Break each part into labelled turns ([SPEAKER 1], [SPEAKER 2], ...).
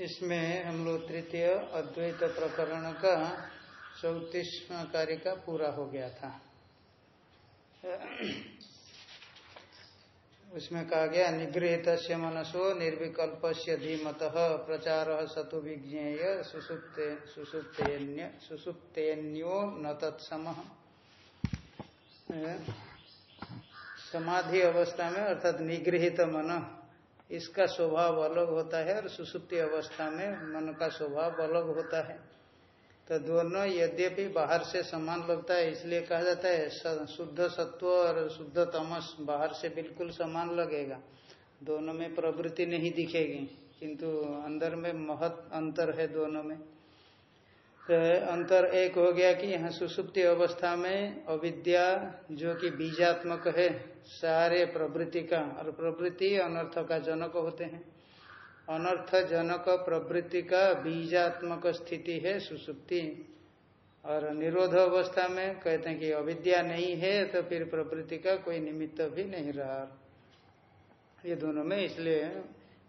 [SPEAKER 1] इसमें हम लोग तृतीय अद्वैत प्रकरण का चौतीसवा कार्य का पूरा हो गया था। उसमें कहा गया निगृहित मनसो निर्विकल्प से धीमत प्रचार सतु विज्ञेय सुसुप्तेन्यो न तत्सम। समाधि अवस्था में, अर्थात निगृहित मन, इसका स्वभाव अलग होता है और सुसुप्ति अवस्था में मन का स्वभाव अलग होता है। तो दोनों यद्यपि बाहर से समान लगता है, इसलिए कहा जाता है शुद्ध सत्व और शुद्ध तमस बाहर से बिल्कुल समान लगेगा। दोनों में प्रवृत्ति नहीं दिखेगी, किंतु अंदर में महत अंतर है दोनों में। तो अंतर एक हो गया कि यहाँ सुसुप्ति अवस्था में अविद्या जो कि बीजात्मक है, सारे प्रवृत्ति का और प्रवृत्ति अनर्थ का जनक होते हैं। अनर्थ जनक प्रवृत्ति का बीजात्मक स्थिति है सुसुप्ति। और निरोध अवस्था में कहते हैं कि अविद्या नहीं है तो फिर प्रवृत्ति का कोई निमित्त भी नहीं रहा। ये दोनों में इसलिए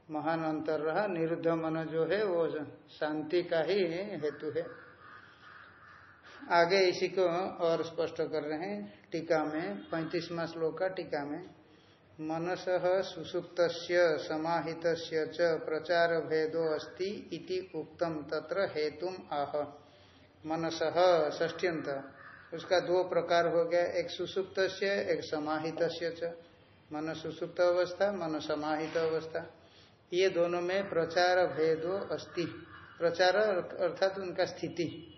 [SPEAKER 1] महान अंतर रहा, निरुद्ध मन जो है, वो शांति का ही हेतु है। आगे इसी को और स्पष्ट कर रहे हैं, टीका में, पैंतीसवा श्लोक का टीका में, मनस सुसुप्त समाहित प्रचार भेदो अस्ति इति उक्तम तत्र हेतुम आह। मनस ष्ठ्यंत उसका दो प्रकार हो गया, एक सुसुप्त एक समाहित मन सुसुप्त अवस्था मन समाहित अवस्था। ये दोनों में प्रचार भेदो अस्ति। प्रचार अर्थात उनका स्थिति।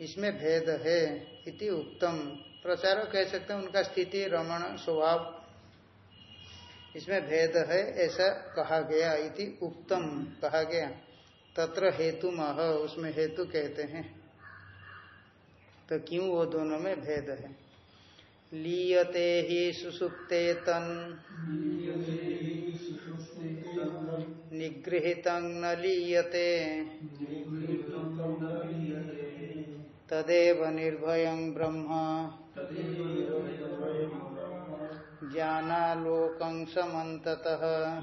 [SPEAKER 1] इसमें भेद है, इति उत्तम प्रचार कह सकते हैं उनका स्थिति, रमण, स्वभाव। इसमें भेद है, ऐसा कहा गया, इति उत्तम कहा गया। तत्र हेतु मह उसमें हेतु कहते हैं। तो क्यों वो दोनों में भेद है? लीयते ही सुसुप्ते तन। निगृहित न लीयते। तदेव निर्भय ब्रह्म। ज्ञानालोकं समन्ततः।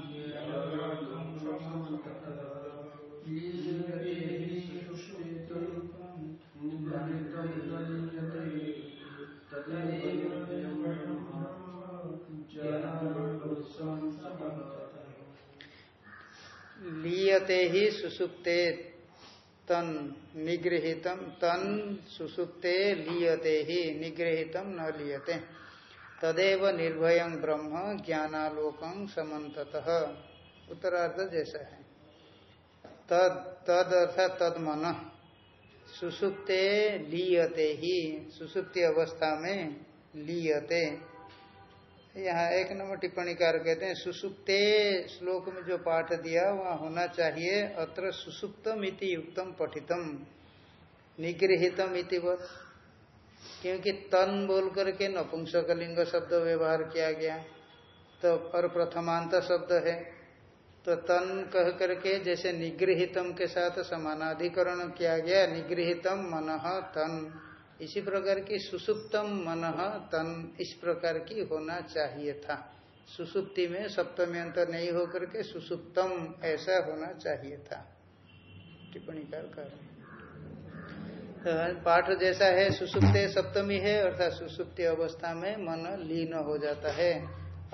[SPEAKER 1] लीयते ही सुसुप्ते तन निगृहितम, तन सुसुप्ते लीयते ही, निगृहितम न लीयते। तदेव निर्भय ब्रह्म ज्ञानालोकं समत उत्तरार्ध जैसा है। तद तद अर्थात तद मन सुसुप्ते लीयते ही, सुसुप्ति अवस्था में लीयते। यहाँ एक नंबर टिप्पणी कार कहते हैं, सुसुप्ते श्लोक में जो पाठ दिया, वहाँ होना चाहिए, अत्र सुसुप्तम इति युक्तम पठितम। निगृहितम इति क्योंकि तन बोल करके नपुंसकलिंग शब्द व्यवहार किया गया। तो और प्रथमांत शब्द है। तो तन कह करके जैसे निगृहितम के साथ समानाधिकरण किया गया, निगृहितम मन तन। इसी प्रकार की सुसुप्तम मन तन इस प्रकार की होना चाहिए था। सुसुप्ति में सप्तमी अंतर नहीं होकर के सुसुप्तम ऐसा होना चाहिए था। टिप्पणी कर रहे पाठ जैसा है, सुसुप्त सप्तमी है, अर्थात सुसुप्ति अवस्था में मन लीन हो जाता है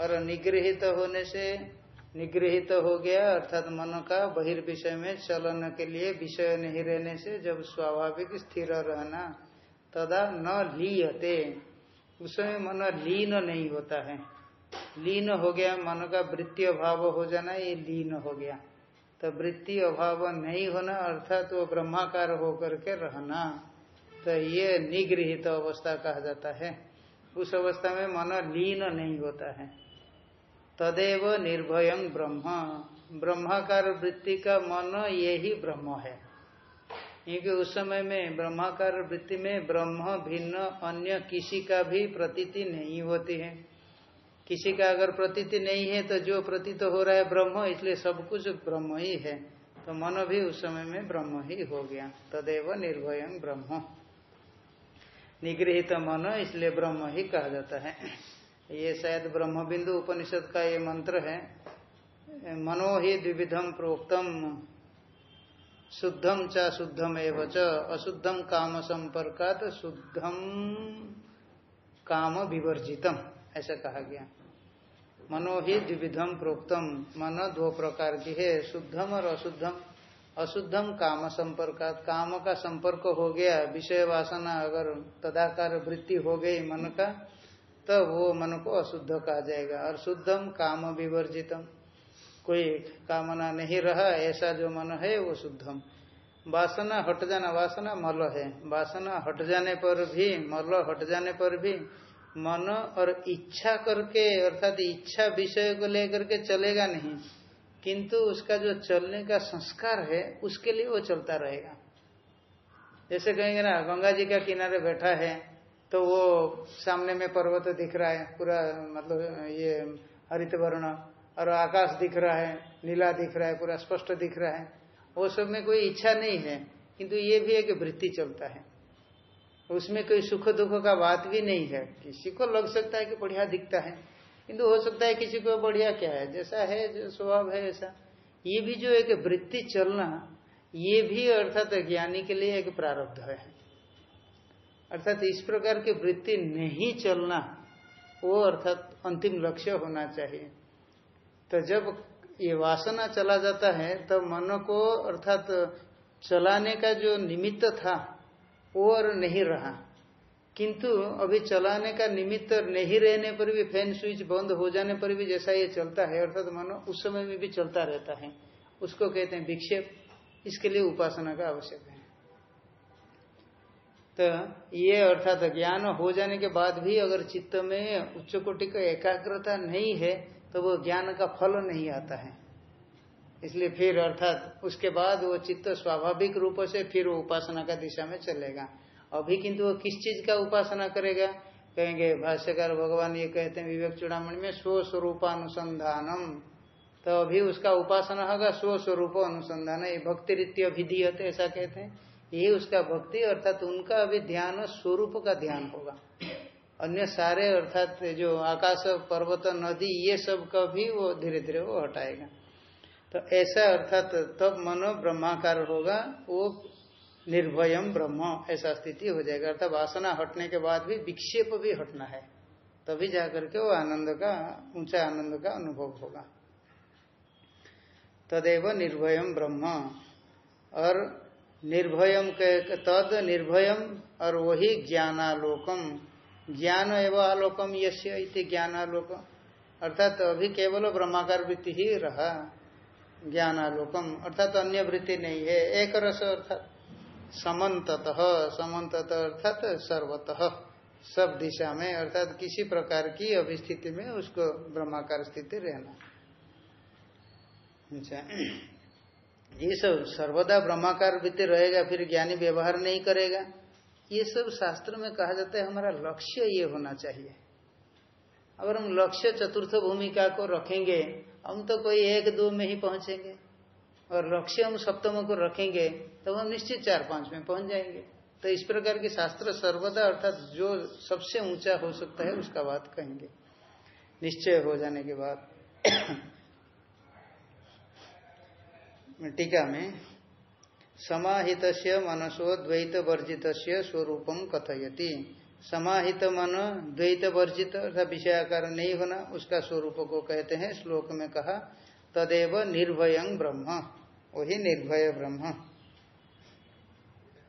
[SPEAKER 1] और निगृहित होने से निगृहित हो गया, अर्थात मन का बहिर्विषय में चलन के लिए विषय नहीं रहने से जब स्वाभाविक स्थिर रहना तदा न लीयते। उस समय मन लीन नहीं होता है। लीन हो गया, मन का वृत्ति अभाव हो जाना, ये लीन हो गया। तो वृत्ति अभाव नहीं होना, अर्थात वो ब्रह्माकार होकर के रहना। तो ये निगृहित तो अवस्था कहा जाता है। उस अवस्था में मन लीन नहीं होता है। तदेव निर्भय ब्रह्म। ब्रह्माकार वृत्ति का मन ये ही ब्रह्म है। क्योंकि उस समय में ब्रह्माकार वृत्ति में ब्रह्म, भिन्न, अन्य किसी का भी प्रतीति नहीं होती है। किसी का अगर प्रतीति नहीं है तो जो प्रतीत हो रहा है ब्रह्म, इसलिए सब कुछ ब्रह्म ही है। तो मन भी उस समय में ब्रह्म ही हो गया। तदेव निर्भय ब्रह्म। निगृहित मन, इसलिए ब्रह्म ही कहा जाता है। ये शायद ब्रह्म बिंदु उपनिषद का ये मंत्र है। मनो ही द्विविधम प्रोक्तम शुद्धम च शुद्धम एवं च अशुद्धम काम संपर्कात शुद्धम काम विवर्जितम, ऐसा कहा गया। मनो ही द्विविधम प्रोक्तम मन दो प्रकार की है शुद्धम और अशुद्धम अशुद्धम काम संपर्क काम का संपर्क हो गया, विषय वासना अगर तदाकार वृत्ति हो गई मन का तो वो मन को अशुद्ध कहा जाएगा। और शुद्धम काम विवर्जितम। कोई कामना नहीं रहा, ऐसा जो मन है वो शुद्धम। वासना हट जाना, वासना मल है। वासना हट जाने पर भी, मल हट जाने पर भी मन और इच्छा करके, अर्थात इच्छा विषय को लेकर के चलेगा नहीं। किंतु उसका जो चलने का संस्कार है, उसके लिए वो चलता रहेगा। जैसे कहेंगे ना, गंगा जी का किनारे बैठा है तो वो सामने में पर्वत दिख रहा है, पूरा मतलब ये हरित वर्ण और आकाश दिख रहा है, नीला दिख रहा है, पूरा स्पष्ट दिख रहा है। वो सब में कोई इच्छा नहीं है, किंतु ये भी एक वृत्ति चलता है। उसमें कोई सुख दुख का बात भी नहीं है। किसी को लग सकता है कि बढ़िया दिखता है, किंतु हो सकता है किसी को बढ़िया क्या है, जैसा है, जो स्वभाव है ऐसा। ये भी जो एक वृत्ति चलना, ये भी अर्थात ज्ञानी के लिए एक प्रारब्ध है। अर्थात इस प्रकार की वृत्ति नहीं चलना, वो अर्थात अंतिम लक्ष्य होना चाहिए। तो जब ये वासना चला जाता है तो मन को, अर्थात चलाने का जो निमित्त था, वो और नहीं रहा। किंतु अभी चलाने का निमित्त नहीं रहने पर भी फ़ैन स्विच बंद हो जाने पर भी जैसा ये चलता है, अर्थात तो मानो उस समय में भी चलता रहता है। उसको कहते हैं विक्षेप। इसके लिए उपासना का आवश्यक है। तो ये, अर्थात ज्ञान हो जाने के बाद भी अगर चित्त में उच्च कोटि का एकाग्रता नहीं है तो वो ज्ञान का फल नहीं आता है। इसलिए फिर अर्थात उसके बाद वो चित्त स्वाभाविक रूप से फिर वो उपासना का दिशा में चलेगा। अभी किंतु वो किस चीज़ का उपासना करेगा? कहेंगे, भाष्यकार भगवान ये कहते हैं, विवेक चूड़ामणि में स्व स्वरूपानुसंधानम तो अभी उसका उपासना होगा स्व स्वरूप अनुसंधान ये भक्ति रीति अभिधीयत ऐसा कहते हैं। ये उसका भक्ति, अर्थात उनका अभी ध्यान, स्वरूप का ध्यान होगा। अन्य सारे अर्थात जो आकाश, पर्वत, नदी, ये सब का भी वो धीरे धीरे वो हटाएगा। तो ऐसा अर्थात तब मनो ब्रह्माकार होगा, वो निर्भयम ब्रह्म, ऐसा स्थिति हो जाएगा। अर्थात वासना हटने के बाद भी विक्षेप भी हटना है, तभी जाकर के वो आनंद का, ऊँचा आनंद का अनुभव होगा। तदेव निर्भयम ब्रह्म, और निर्भयम के, तद निर्भयम और वही ज्ञानालोकम ज्ञान एवं आलोकम यश्य इति ज्ञानालोकम अर्थात तो अभी केवल ब्रह्माकार वृत्ति ही रहा, ज्ञानालोकम। अर्थात तो अन्य वृत्ति नहीं है, एक रस अर्थात। समन्ततः, समन्तत अर्थात सर्वतः, सब दिशा में, अर्थात किसी प्रकार की अभिस्थिति में उसको ब्रह्माकार स्थिति रहना। अच्छा। ये सब सर्वदा ब्रह्माकार वृत्ति रहेगा, फिर ज्ञानी व्यवहार नहीं करेगा। ये सब शास्त्र में कहा जाता है, हमारा लक्ष्य ये होना चाहिए। अगर हम लक्ष्य चतुर्थ भूमिका को रखेंगे, हम तो कोई एक, दो में ही पहुँचेंगे। और लक्ष्य हम सप्तम को रखेंगे तो हम निश्चित चार, पाँच में पहुँच जाएँगे। तो इस प्रकार के शास्त्र सर्वदा अर्थात जो सबसे ऊँचा हो सकता है, उसका बात कहेंगे। निश्चय हो जाने के बाद टीका में समाहित मनसो द्वैत वर्जित स्वरूपम कथयति। समाहित मन द्वैत वर्जित अर्थात विषयाकार नहीं होना उसका स्वरूप को कहते हैं श्लोक में कहा तदेव निर्भय ब्रह्म। वही निर्भय ब्रह्म।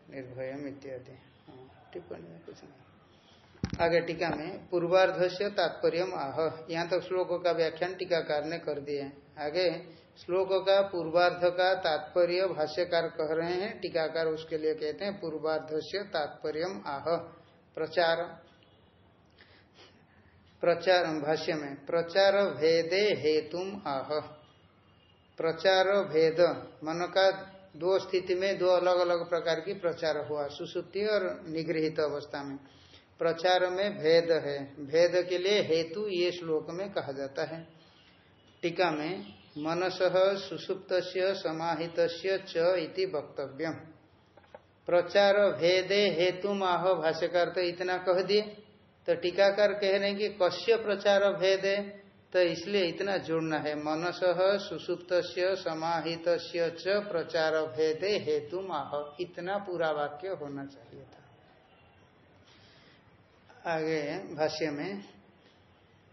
[SPEAKER 1] निर्भयम इत्यादि। हाँ, टिप्पणी में कुछ नहीं। आगे टीका में पूर्वार्ध से तात्पर्य आह। यहाँ तक तो श्लोक का व्याख्यान टीकाकार ने कर दिए आगे श्लोक का, पूर्वार्ध का तात्पर्य भाष्यकार कह रहे हैं, टीकाकार उसके लिए कहते हैं पूर्वार्ध से तात्पर्य आह। प्रचार प्रचार, भाष्य में, प्रचार भेदे हेतुम आह। प्रचार भेद, मन का दो स्थिति में दो अलग अलग प्रकार की प्रचार हुआ, सुसुप्ति और निगृहित अवस्था में। प्रचार में भेद है, भेद के लिए हेतु ये श्लोक में कहा जाता है। टीका में मनस सुसुप्त समाहित इति वक्तव्यम। प्रचार भेदे हेतु माह भाष्यकार तो इतना कह दिए। तो टीकाकार कह रहे हैं कि कश्य प्रचार भेदे तो इसलिए इतना जोड़ना है। मनस सुसुप्त समाहित च प्रचार भेदे हेतु माह इतना पूरा वाक्य होना चाहिए था। आगे भाष्य में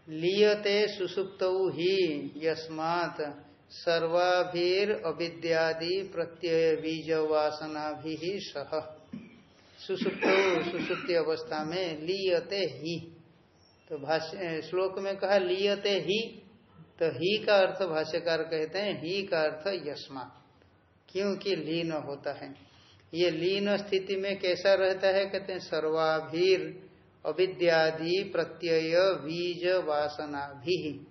[SPEAKER 1] लियते सुसुप्त ही यस्मात् सर्वाभीर अविद्यादि प्रत्यय बीज वासना भी सह। सुसुप्त, सुसुप्ति अवस्था में लियते ही। तो भाष्य श्लोक में कहा लियते ही तो ही का अर्थ भाष्यकार कहते हैं, ही का अर्थ यस्मा क्योंकि लीन होता है। ये लीन स्थिति में कैसा रहता है? कहते हैं सर्वाभीर अविद्यादि प्रत्यय बीज वासना भी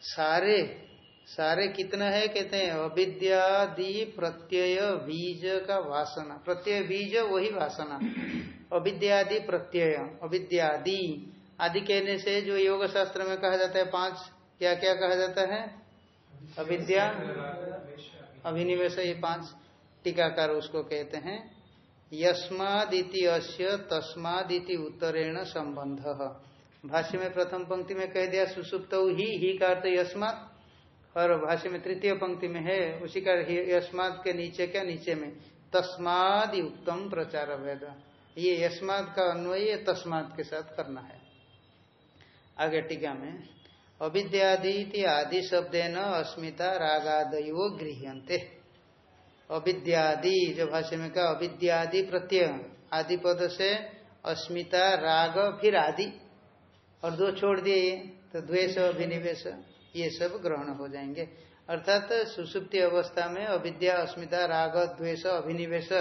[SPEAKER 1] सारे सारे कितना है कहते हैं? अविद्यादि प्रत्यय बीज का वासना। प्रत्यय बीज, वही वासना। अविद्यादि प्रत्यय, अविद्यादि। आदि कहने से जो योग शास्त्र में कहा जाता है पाँच क्या क्या कहा जाता है? अविद्या अभिनिवेश ये पाँच। टीकाकार उसको कहते हैं। यस्मादिति अश्य तस्मादिति उत्तरेण संबंध भाष्य में प्रथम पंक्ति में कह दिया, सुसुप्त ही ही का अर्थ यस्मात, और भाष्य में तृतीय पंक्ति में है, उसी का यस्मात के नीचे, क्या नीचे में? तस्माद उत्तम प्रचार वेद। ये यस्मात का अन्वय तस्मात के साथ करना है। आगे टीका में अविद्यादि आदि शब्द न अस्मिता रागादयो गृहते अविद्यादि, जो भाष्य में कहा, अविद्यादि प्रत्यय। आदि पद से अस्मिता, राग, फिर आदि। और दो छोड़ दिए ये तो द्वेष, अभिनिवेश, ये सब ग्रहण हो जाएँगे। अर्थात सुसुप्ति अवस्था में अविद्या, अस्मिता, राग, द्वेष, अभिनिवेश,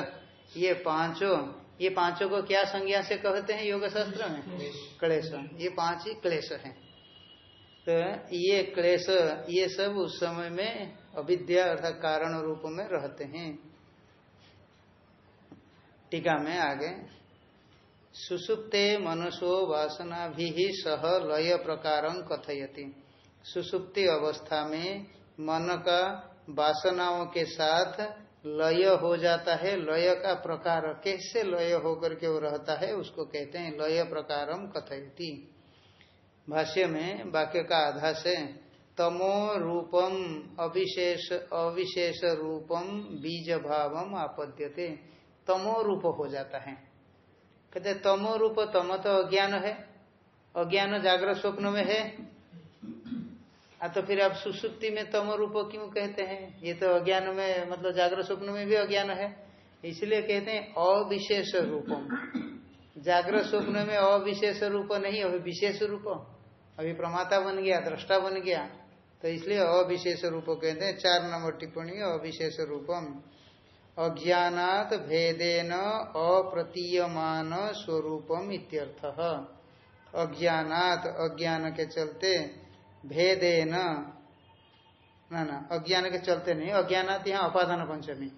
[SPEAKER 1] ये पाँचों ये पाँचों को क्या संज्ञा से कहते हैं योग शास्त्र में? क्लेश। ये पाँच ही क्लेश है। तो ये क्लेश, ये सब उस समय में अविद्या अर्थात कारण रूप में रहते हैं। टीका में आगे, सुसुप्ते मनुष्यो वासना भी सह लय प्रकार कथयति। सुसुप्ति अवस्था में मन का वासनाओं के साथ लय हो जाता है। लय का प्रकार कैसे लय होकर के वो रहता है, उसको कहते हैं लय प्रकारम कथयती। भाष्य में वाक्य का आधा से तमो रूपम अविशेष अविशेष रूपम बीज भावम आपद्यते। तमो रूप हो जाता है। कहते तमो रूप, तम तो अज्ञान है। अज्ञान जागृत स्वप्न में है। आ तो फिर आप सुसुप्ति में तम रूप क्यों कहते हैं? ये तो अज्ञान में मतलब जागृत स्वप्न में भी अज्ञान है। इसलिए कहते हैं, अविशेष रूपम। जागृत स्वप्न में अविशेष रूप नहीं अभी विशेष रूप। अभी प्रमाता बन गया, दृष्टा बन गया। तो इसलिए अविशेष रूप कहते हैं, चार नंबर टिप्पणी, अविशेष रूपम। अज्ञात भेदेन अप्रतीयमान स्वरूपम इत्यर्थ। अज्ञात अज्ञान के चलते भेदे न, ना, अज्ञान के चलते नहीं अज्ञान यहाँ अपादान पंचमी।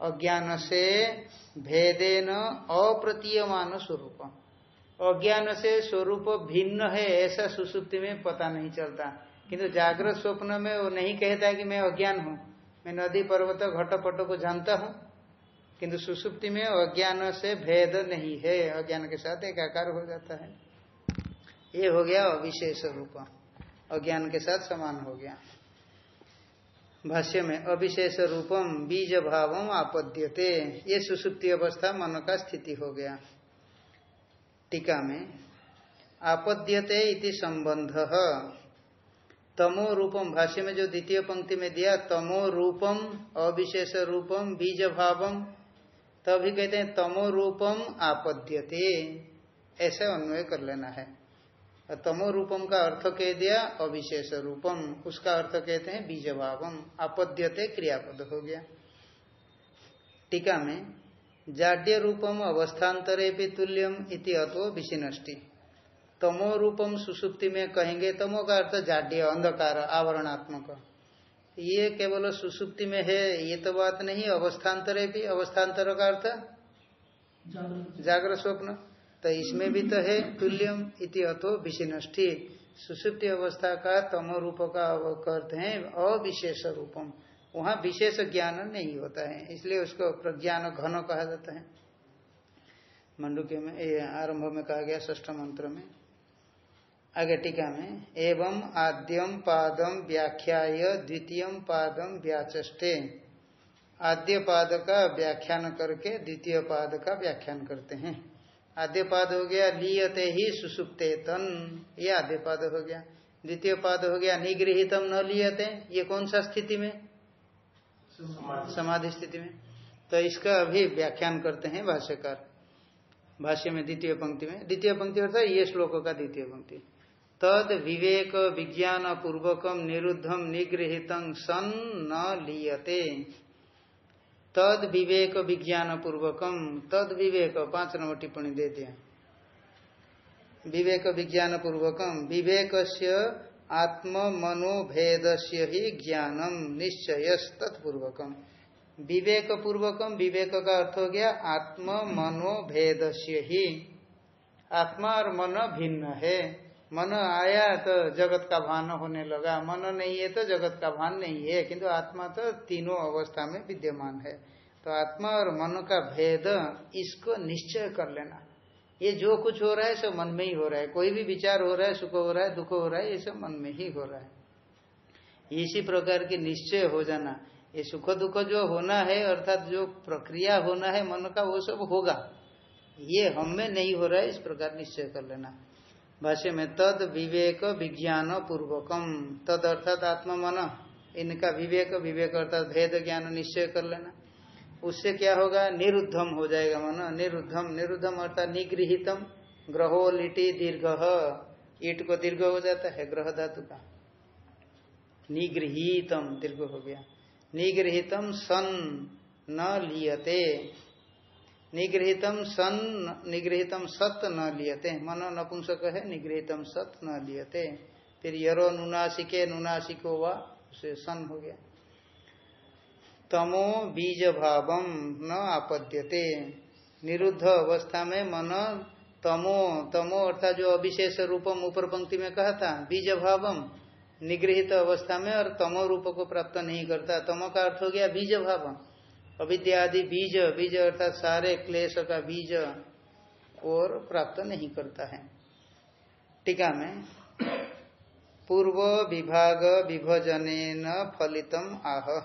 [SPEAKER 1] अज्ञान से भेदे न अप्रतीयमान स्वरूप अज्ञान से स्वरूप भिन्न है, ऐसा सुसुप्ति में पता नहीं चलता। किंतु जागृत स्वप्न में वो नहीं कहता कि मैं अज्ञान हूँ। मैं नदी पर्वत घट पटो को जानता हूँ, किंतु सुसुप्ति में अज्ञान से भेद नहीं है। अज्ञान के साथ एक आकार हो जाता है। ये हो गया अविशेष रूप। अज्ञान के साथ समान हो गया। भाष्य में, अविशेष रूपम बीज भाव आपद्यते। ये सुसुप्ति अवस्था मन का स्थिति हो गया। टीका में, आपद्यते इति संबंध। तमो रूपम, भाष्य में जो द्वितीय पंक्ति में दिया, तमो रूपम, अविशेष रूपम बीज भावम तभी कहते हैं, तमो रूपम आपद्यते। ऐसे अन्वय कर लेना है। तमो रूपम का अर्थ कह दिया, अविशेष रूपम, उसका अर्थ कहते हैं बीज भावम आपद्यते, क्रियापद हो गया। टीका में, जाड्य रूपम अवस्थान्तरे भी तुल्यम इति अतो विशिनष्टि तमो रूपम सुसुप्ति में कहेंगे तमो का अर्थ जाड्य अंधकार आवरणात्मक। ये केवल सुसुप्ति में है ये तो बात नहीं अवस्थान्तरे भी अवस्थान्तर का अर्थ? जागृत स्वप्न। तो इसमें भी तो है तुल्यम इति अथो विशिनष्टि। सुसुप्ति अवस्था का तमो रूप का अर्थ है अविशेष रूपम। वहाँ विशेष ज्ञान नहीं होता है इसलिए उसको प्रज्ञान घन कहा जाता है। मंडुके में आरंभ में कहा गया ष्ठ मंत्र में। आगे टीका में एवं आद्यम पादम व्याख्या द्वितीय पादम व्याचे आद्य पाद का व्याख्यान करके द्वितीय पाद का व्याख्यान करते हैं। आद्य पाद हो गया लियते ही सुसुप्ते तन ये आद्य पाद हो गया। द्वितीय पाद हो गया निगृहितम न लियते ये कौन सा स्थिति में? समाधि स्थिति में। तो इसका अभी व्याख्यान करते हैं भाष्यकार। भाष्य में द्वितीय पंक्ति में। द्वितीय पंक्ति अर्थात ये श्लोक का द्वितीय पंक्ति। तद विवेक विज्ञान पूर्वकम निरुद्धम निगृहित सन न लियते। तद विवेक विज्ञान पूर्वकम तद विवेक, पाँच नंबर टिप्पणी दे दिया। विवेक विज्ञान पूर्वकम विवेक से आत्म मनोभेद से ही ज्ञानम निश्चय तत्पूर्वकम विवेक पूर्वकम विवेक का अर्थ हो गया आत्म मनोभेद से ही। आत्मा और मन भिन्न है। मन आया तो जगत का भान होने लगा। मन नहीं है तो जगत का भान नहीं है, किंतु आत्मा तो तीनों अवस्था में विद्यमान है। तो आत्मा और मन का भेद, इसको निश्चय कर लेना। ये जो कुछ हो रहा है, सब मन में ही हो रहा है। कोई भी विचार हो रहा है, सुख हो रहा है, दुख हो रहा है, ये सब मन में ही हो रहा है। इसी प्रकार की निश्चय हो जाना। ये सुख दुख जो होना है, अर्थात जो प्रक्रिया होना है मन का, वो सब होगा। ये हम में नहीं हो रहा है, इस प्रकार निश्चय कर लेना। भाष्य में, तद विवेक विज्ञान पूर्वकम तद अर्थात आत्मा मन इनका विवेक विवेक अर्थात भेद ज्ञान निश्चय कर लेना। उससे क्या होगा? निरुद्धम हो जाएगा मन। निरुद्धम निरुद्धम अर्थात निगृहितम। ग्रहो लिटी दीर्घ। ईट को दीर्घ हो जाता है, ग्रह धातु का। निगृहितम, दीर्घ हो गया। निगृहितम सन न लियते। निगृहितम सन निगृहितम सत न लियते। मन नपुंसक है, निगृहितम सत न लियते। फिर यरो नुनासिके नुनासिको वा, उसे सन हो गया। तमो बीज भावम न आपद्यते। निरुद्ध अवस्था में मन तमो तमो अर्थात जो अविशेष रूपम ऊपर पंक्ति में कहा था बीज भावम निगृहित अवस्था में और तमो रूप को प्राप्त नहीं करता। तमो का अर्थ हो गया बीज भावम अविद्या आदि बीज बीज अर्थात सारे क्लेश का बीज और प्राप्त नहीं करता है। टीका में, पूर्व विभाग विभजन फलितम आह।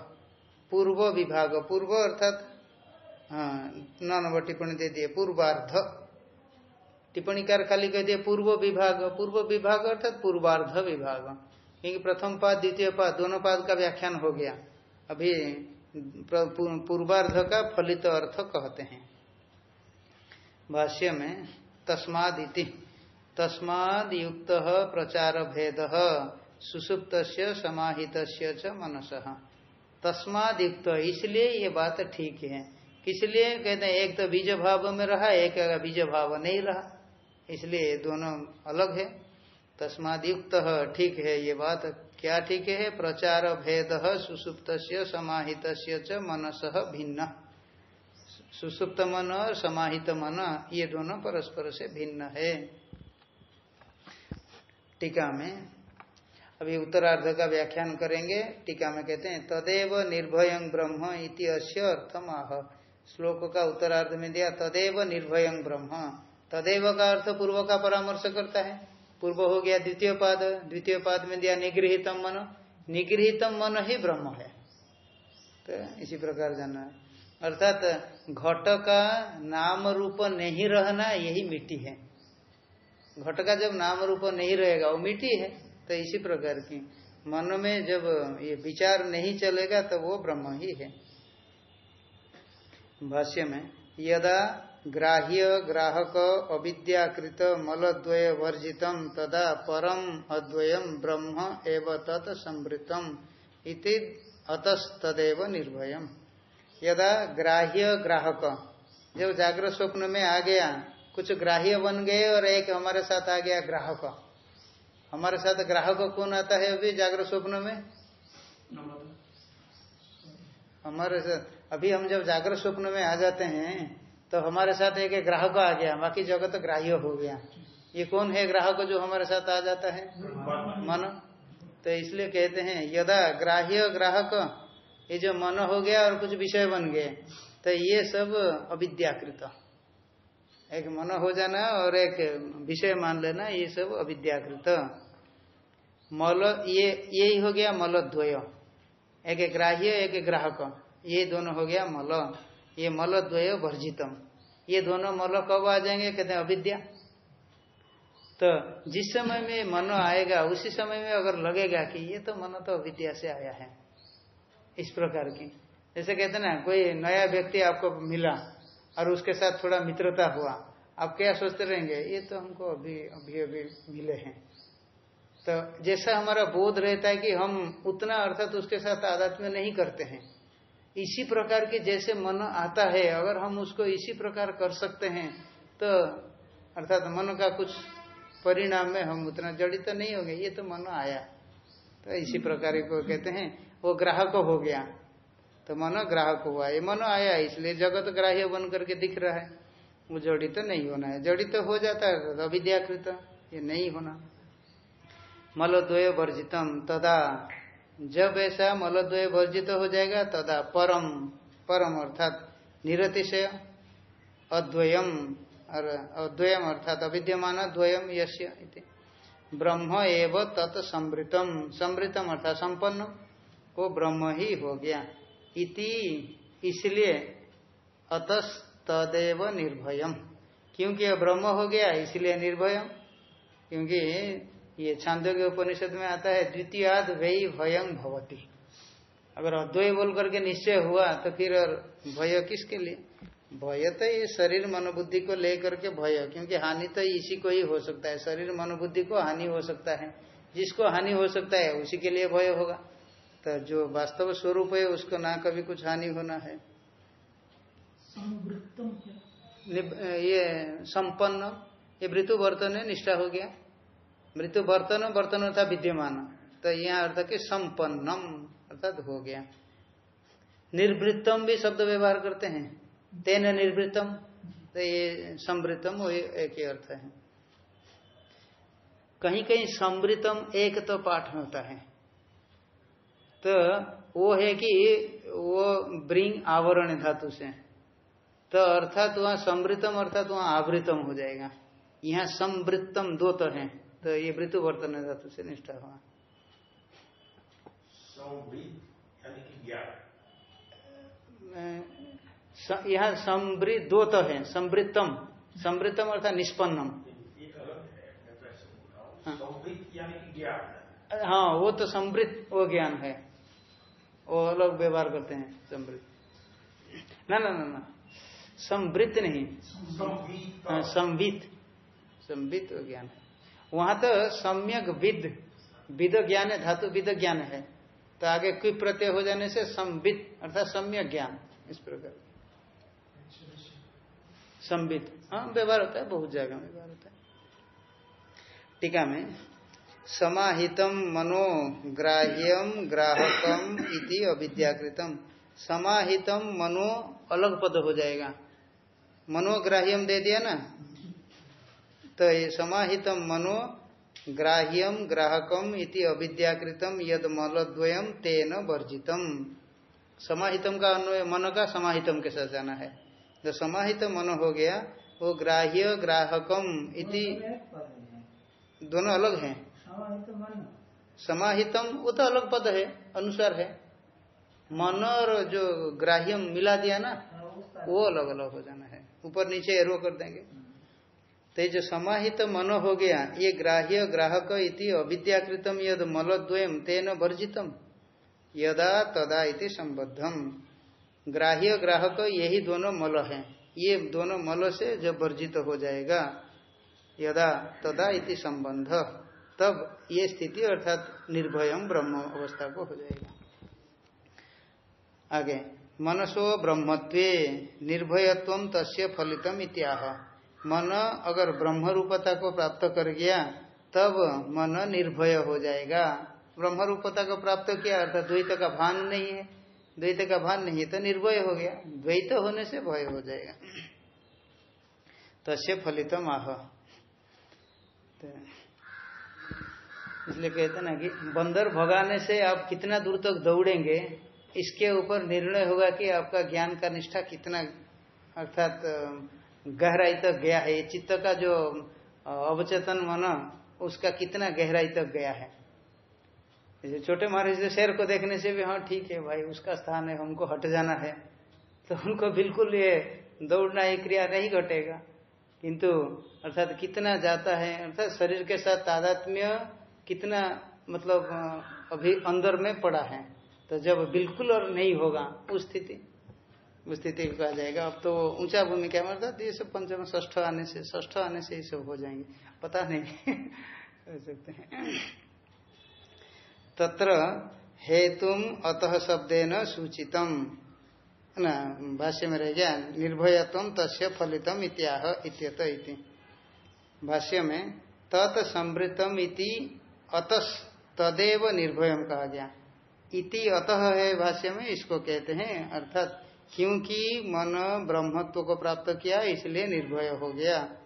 [SPEAKER 1] पूर्व विभाग, पूर्व अर्थात हाँ नौ नंबर टिप्पणी दे दिए, पूर्वार्ध। टिप्पणी कार खाली कह दिए, पूर्व विभाग पूर्व विभाग अर्थात पूर्वार्ध विभाग। क्योंकि प्रथम पाद, द्वितीय पाद, दोनों पाद का व्याख्यान हो गया। अभी पूर्वार्ध का फलित अर्थ कहते हैं। भाष्य में तस्मादिति तस्माद युक्त प्रचार भेद सुसुप्त समाहित च मनस। तस्माद युक्त, इसलिए ये बात ठीक है। किसलिए? कहते हैं, एक तो बीज भाव में रहा, एक बीज भाव नहीं रहा। इसलिए दोनों अलग है। तस्माद युक्त ठीक है ये बात। क्या ठीक है? प्रचार भेद सुसुप्त समाहित मनस भिन्न। सुसुप्त मन और समाहित मन, ये दोनों परस्पर से भिन्न है। टीका में, अभी उत्तरार्ध का व्याख्यान करेंगे। टीका में कहते हैं, तदेव निर्भय ब्रह्म इति अस्य अर्थम आह श्लोक का उत्तरार्ध में दिया, तदेव निर्भय ब्रह्म। तदेव का अर्थ पूर्व का परामर्श करता है। पूर्व हो गया द्वितीय पाद द्वितीय पाद में दिया निगृहितम मन। निगृहितम मन ही ब्रह्म है। तो इसी प्रकार जाना है। अर्थात घट का नाम रूप नहीं रहना यही मिट्टी है। घट का जब नाम रूप नहीं रहेगा, वो मिट्टी है। तो इसी प्रकार की मन में जब ये विचार नहीं चलेगा तो वो ब्रह्म ही है। भाष्य में, यदा ग्राह्य ग्राहक अविद्याकृत मलद्वय वर्जितम तदा परम अद्वयम ब्रह्म एव तत् संवृतम इति अतस्तदेव निर्भयम। यदा ग्राह्य ग्राहक जब जागृत स्वप्न में आ गया कुछ ग्राह्य बन गए और एक हमारे साथ आ गया ग्राहक। हमारे साथ ग्राहक कौन आता है अभी जागृत स्वप्न में? हमारे साथ अभी हम जब जागृत स्वप्न में आ जाते हैं तो हमारे साथ एक ग्राहक आ गया, बाकी जगत ग्राह्य हो गया। ये कौन है ग्राहक जो हमारे साथ आ जाता है? मन। तो इसलिए कहते हैं, यदा ग्राह्य ग्राहक, ये जो मन हो गया और कुछ विषय बन गए तो ये सब अविद्याकृत। एक मन हो जाना और एक विषय मान लेना, ये सब अविद्याकृत। मल, ये यही हो गया मल द्वय एक ग्राह्य एक ग्राहक। ये दोनों हो गया मल। ये मल द्वय वर्जितम। ये दोनों मल कब आ जाएँगे? कहते हैं अविद्या। तो जिस समय में मन आएगा, उसी समय में अगर लगेगा कि ये तो मन तो अविद्या से आया है, इस प्रकार की। जैसे कहते ना, कोई नया व्यक्ति आपको मिला और उसके साथ थोड़ा मित्रता हुआ, आप क्या सोचते रहेंगे? ये तो हमको अभी अभी अभी मिले हैं। तो जैसा हमारा बोध रहता है कि हम उतना अर्थात उसके साथ आदत में नहीं करते हैं इसी प्रकार के जैसे मन आता है, अगर हम उसको इसी प्रकार कर सकते हैं तो अर्थात मन का कुछ परिणाम में हम उतना जड़ित तो नहीं होंगे। ये तो मन आया। तो इसी प्रकार को कहते हैं, वो ग्राहक हो गया। तो मन ग्राहक हुआ। ये मन आया, इसलिए जगत ग्राह्य बन करके दिख रहा है। वो जड़ित तो नहीं होना है। जड़ित तो हो जाता है अविद्याकृत। ये नहीं होना। मलोद्वय वर्जितम तदा जब ऐसा मलद्वय वर्जित हो जाएगा, तदा परम परम अर्थात निरतिशय, अद्वयम, और अद्वयम अर्थात अविद्यमान, द्वयम यश्य ब्रह्म एव तत्समृतम समृतम अर्थात संपन्न, वो ब्रह्म ही हो गया। इति इसलिए अतस तदेव निर्भयम। क्योंकि ब्रह्म हो गया, इसलिए निर्भयम। क्योंकि ये छांदो के उपनिषद में आता है द्वितीयाद वही भयं भवती। अगर अद्वय बोल करके निश्चय हुआ तो फिर और भय किसके लिए? भय तो ये शरीर मनोबुद्धि को लेकर के भय क्योंकि हानि तो इसी को ही हो सकता है। शरीर मनोबुद्धि को हानि हो सकता है। जिसको हानि हो सकता है उसी के लिए भय होगा। तो जो वास्तव स्वरूप है उसको ना कभी कुछ हानि होना है। ये संपन्न ये मृत्यु वर्तन निष्ठा हो गया। मृत्यु बर्तन बर्तन था विद्यमान। तो यहाँ अर्थ के संपन्नम अर्थात हो गया। निर्वृत्तम भी शब्द व्यवहार करते हैं। तेन निर्वृतम तो ये समृतम एक ही अर्थ है। कहीं कहीं समृतम एक तो पाठ होता है। तो वो है कि वो ब्रिंग आवरण धातु से तो अर्थात वहाँ समृतम अर्थात वहाँ आवृतम हो जाएगा। यहाँ समृतम दो तो है। तो ये वृतु वर्तन धातु से निष्ठा हुआ। यहाँ समृद्ध दो तो है समृद्धम समृद्धम अर्थात निष्पन्नम। हाँ वो तो समृद्ध वो ज्ञान। है वो लोग व्यवहार करते हैं समृद्ध ना ना ना ना। समृद्ध नहीं। हाँ, संवित। संवित वो ज्ञान है। वहाँ तो सम्यक विद विद ज्ञान है, धातु विद ज्ञान है। तो आगे क्विप प्रत्यय हो जाने से संवित अर्थात सम्यक ज्ञान, इस प्रकार। संबित हाँ व्यवहार होता है, बहुत जगह व्यवहार होता है। टीका में, समाहितम मनोग्राह्यम ग्राहकम इति अविद्याकृतम। समाहितम मनो अलग पद हो जाएगा। मनोग्राह्यम दे दिया ना? तो ये समाहितम मनो ग्राह्यम ग्राहकम इति अविद्याकृतम यद मलद्वयम तेन वर्जितम। समाहितम का अन्वय मन का समाहितम के साथ जाना है। जो समाहित मन हो गया वो ग्राह्य ग्राहकम इति दोनों अलग हैं। समाहितम वो तो अलग पद है अनुसार है। मन और जो ग्राह्यम मिला दिया ना वो अलग अलग हो जाना है। ऊपर नीचे एरो कर देंगे। तो जो समाहित तो मन हो गया ये ग्राह्य ग्राहक इति अविद्याकृतम यद मलद्वयम तेन वर्जितम। यदा तदा इति संबद्धम ग्राह्य ग्राहक यही दोनों मल हैं। ये दोनों मल से जब वर्जित हो जाएगा, यदा तदा इति संबंध। तब ये स्थिति अर्थात निर्भयम ब्रह्म अवस्था को हो जाएगा। आगे, मनसो ब्रह्मत्व निर्भयत्व तस्य फलितम इत्याह। मन अगर ब्रह्म रूपता को प्राप्त कर गया, तब मन निर्भय हो जाएगा। ब्रह्म रूपता को प्राप्त किया, अर्थात द्वैत का भान नहीं है। द्वैत का भान नहीं है तो निर्भय हो गया। द्वैत होने से भय हो जाएगा। तस्य फलितम आह। तो इसलिए कहते ना कि बंदर भगाने से आप कितना दूर तक दौड़ेंगे, इसके ऊपर निर्णय होगा कि आपका ज्ञान का निष्ठा कितना, अर्थात गहराई तक गया है चित्त का जो अवचेतन मन, उसका कितना गहराई तक गया है। जैसे छोटे महाराज जो शेर को देखने से भी हाँ ठीक है भाई, उसका स्थान है, हमको हट जाना है। तो उनको बिल्कुल ये दौड़ना एक क्रिया नहीं घटेगा। किंतु, अर्थात कितना जाता है, अर्थात शरीर के साथ तादात्म्य कितना मतलब अभी अंदर में पड़ा है तो जब बिल्कुल और नहीं होगा, उस स्थिति। स्थिति कहा जाएगा। अब तो ऊँचा भूमिका में अर्थात ये सब पंचम ष्ठ आने से ष्ठ आने से ये सब हो जाएँगे। पता नहीं। कर सकते हैं। तत्र हेतुम अतः शब्देन सूचितम। ना? भाष्य में रह गया, निर्भयत्व तस्य फलितम इत्याह, इत्यत इति। भाष्य में तत् संवृतम इति, अतस तदेव निर्भयम कहा गया। इति अतः है भाष्य में, इसको कहते हैं, अर्थात क्योंकि मन ब्रह्मत्व को प्राप्त किया, इसलिए निर्भय हो गया।